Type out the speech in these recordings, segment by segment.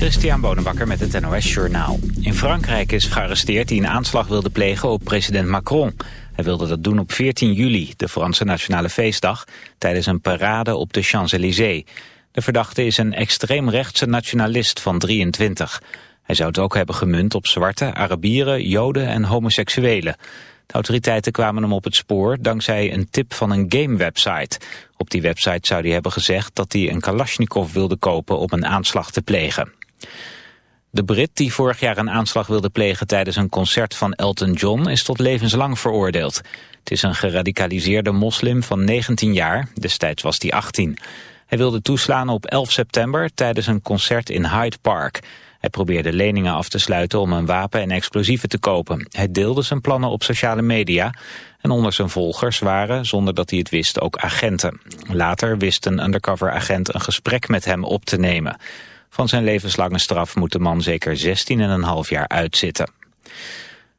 Christian Bonenbakker met het NOS Journaal. In Frankrijk is gearresteerd die een aanslag wilde plegen op president Macron. Hij wilde dat doen op 14 juli, de Franse nationale feestdag... tijdens een parade op de Champs-Élysées. De verdachte is een extreemrechtse nationalist van 23. Hij zou het ook hebben gemunt op zwarte, Arabieren, Joden en homoseksuelen. De autoriteiten kwamen hem op het spoor dankzij een tip van een gamewebsite. Op die website zou hij hebben gezegd dat hij een Kalashnikov wilde kopen om een aanslag te plegen. De Brit die vorig jaar een aanslag wilde plegen tijdens een concert van Elton John is tot levenslang veroordeeld. Het is een geradicaliseerde moslim van 19 jaar, destijds was hij 18. Hij wilde toeslaan op 11 september tijdens een concert in Hyde Park. Hij probeerde leningen af te sluiten om een wapen en explosieven te kopen. Hij deelde zijn plannen op sociale media en onder zijn volgers waren, zonder dat hij het wist, ook agenten. Later wist een undercover agent een gesprek met hem op te nemen. Van zijn levenslange straf moet de man zeker 16,5 jaar uitzitten.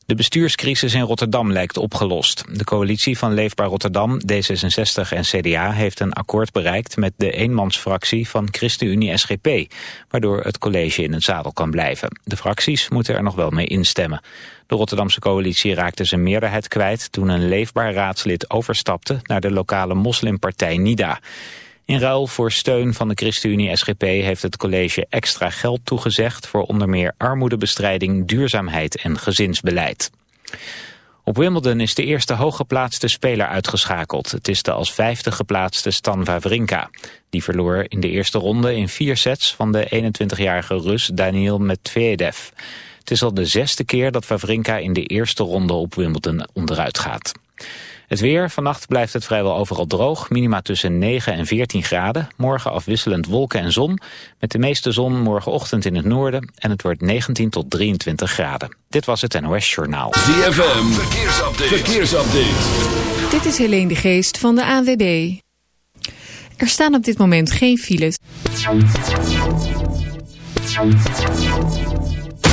De bestuurscrisis in Rotterdam lijkt opgelost. De coalitie van Leefbaar Rotterdam, D66 en CDA heeft een akkoord bereikt met de eenmansfractie van ChristenUnie-SGP, waardoor het college in het zadel kan blijven. De fracties moeten er nog wel mee instemmen. De Rotterdamse coalitie raakte zijn meerderheid kwijt toen een Leefbaar raadslid overstapte naar de lokale moslimpartij NIDA. In ruil voor steun van de ChristenUnie-SGP heeft het college extra geld toegezegd voor onder meer armoedebestrijding, duurzaamheid en gezinsbeleid. Op Wimbledon is de eerste hooggeplaatste speler uitgeschakeld. Het is de als vijfde geplaatste Stan Wawrinka. Die verloor in de eerste ronde in vier sets van de 21-jarige Rus Daniel Medvedev. Het is al de zesde keer dat Wawrinka in de eerste ronde op Wimbledon onderuit gaat. Het weer, vannacht blijft het vrijwel overal droog. Minima tussen 9 en 14 graden. Morgen afwisselend wolken en zon. Met de meeste zon morgenochtend in het noorden. En het wordt 19 tot 23 graden. Dit was het NOS Journaal. ZFM, verkeersupdate. verkeersupdate. Dit is Helene de Geest van de ANWB. Er staan op dit moment geen files.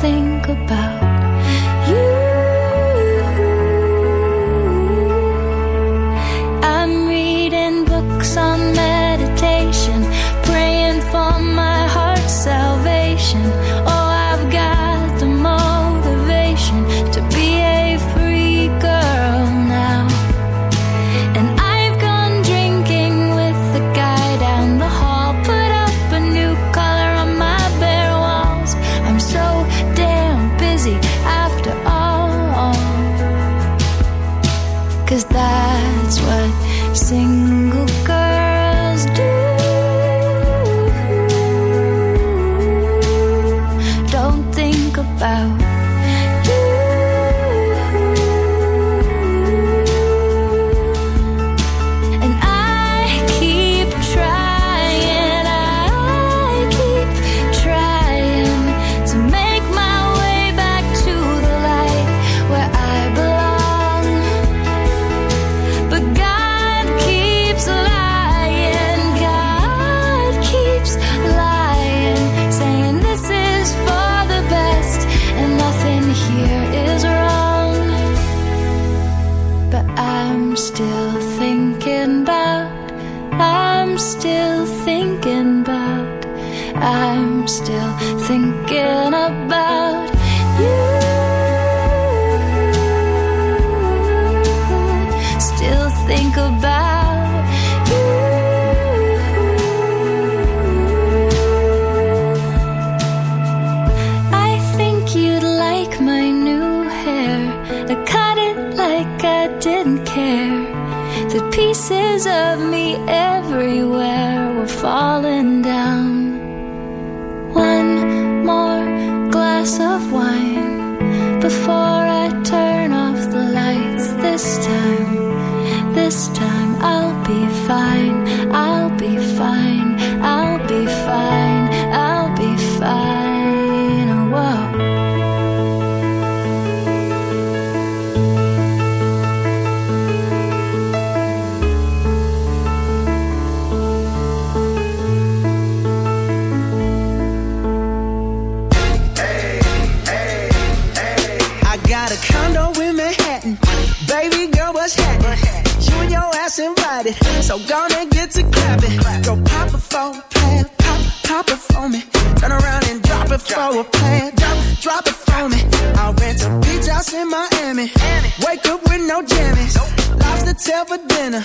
think about for dinner.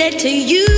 I'm to you.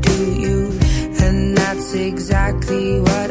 exactly what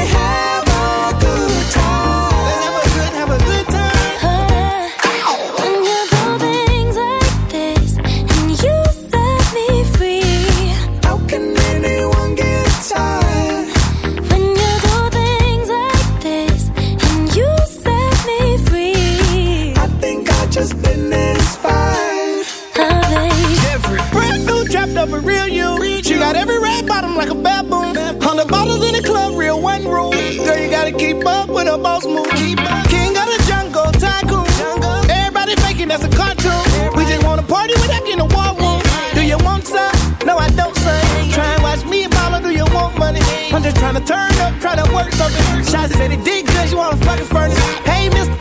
To turn up, try to work something. Shots said it did good, you wanna fucking furnace. Hey, mister,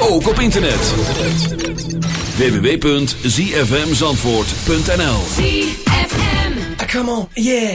ook op internet. www.zfmzandvoort.nl ZFM. Come on, yeah.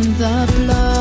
the blood.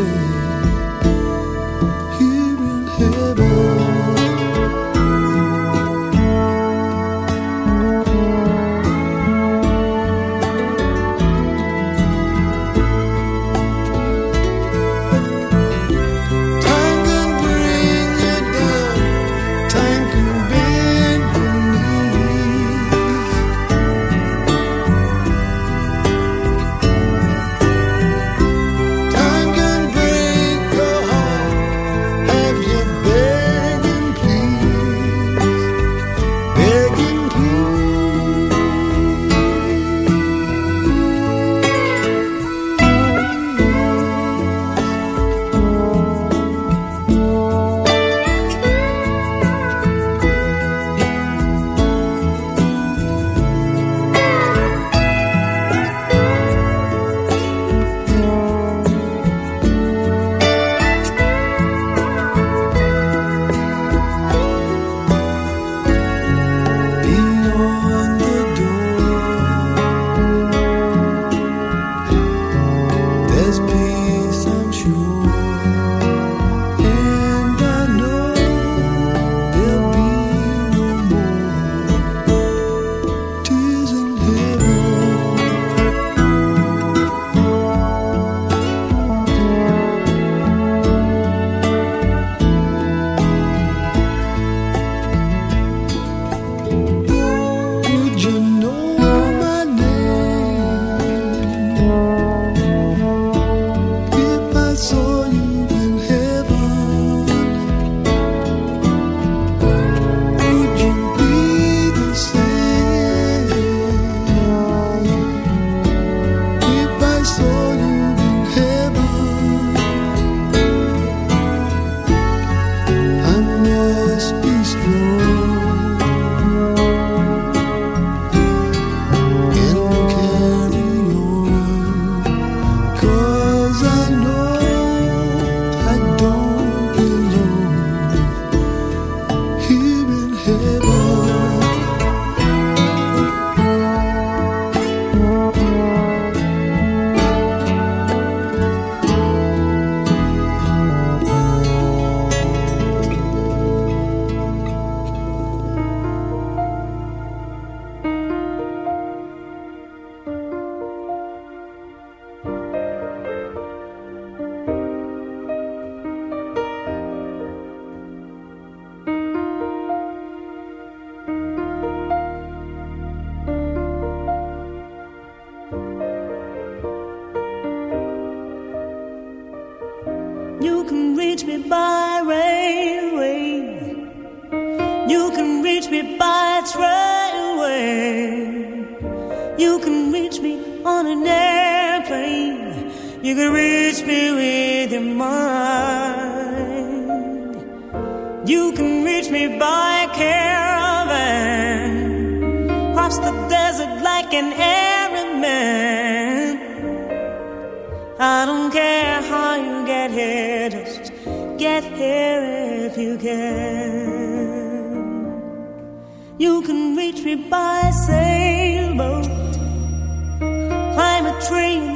good.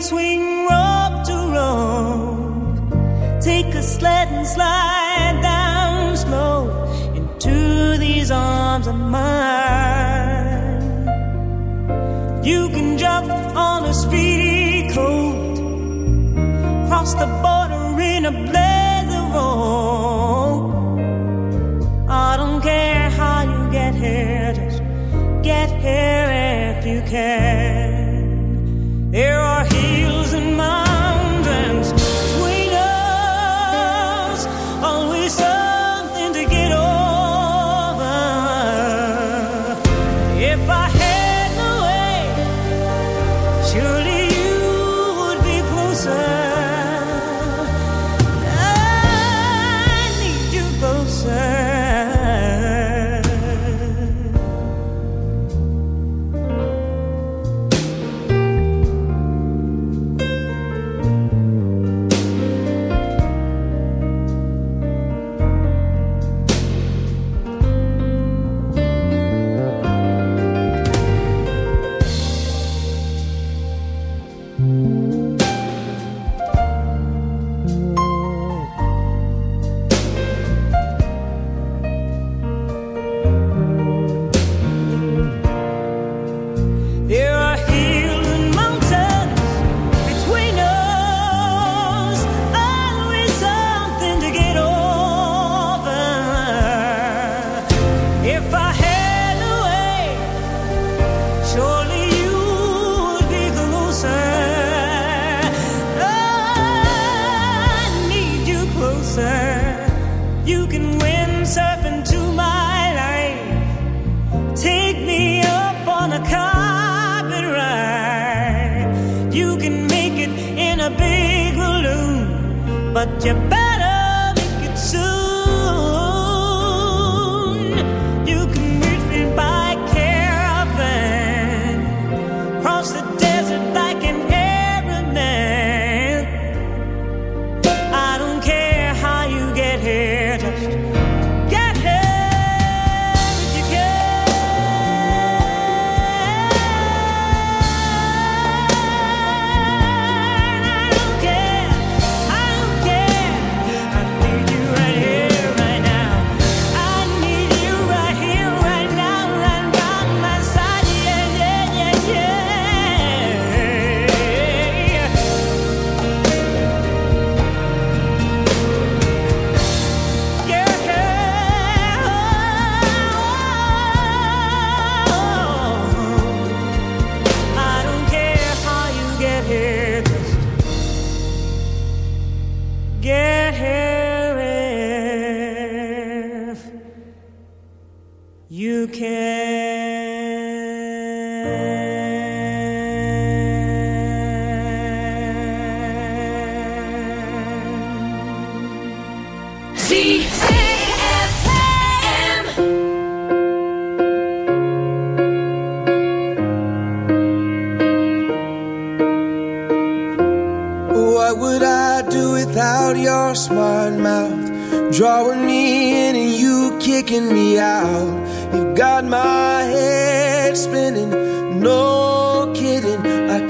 swing rock to roll. Take a sled and slide down slow into these arms of mine. You can jump on a speedy coat, cross the border in a blaze of hope. I don't care how you get here, just get here if you can. Not your best.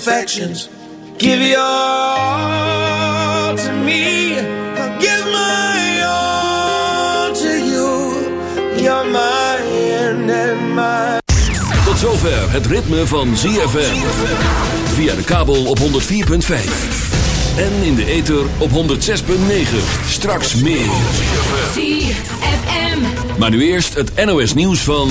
Imperfections. Give your all to me. I'll give my all to you. You're my end and my Tot zover het ritme van ZFM. Via de kabel op 104.5. En in de ether op 106.9. Straks meer. ZFM. Maar nu eerst het NOS nieuws van...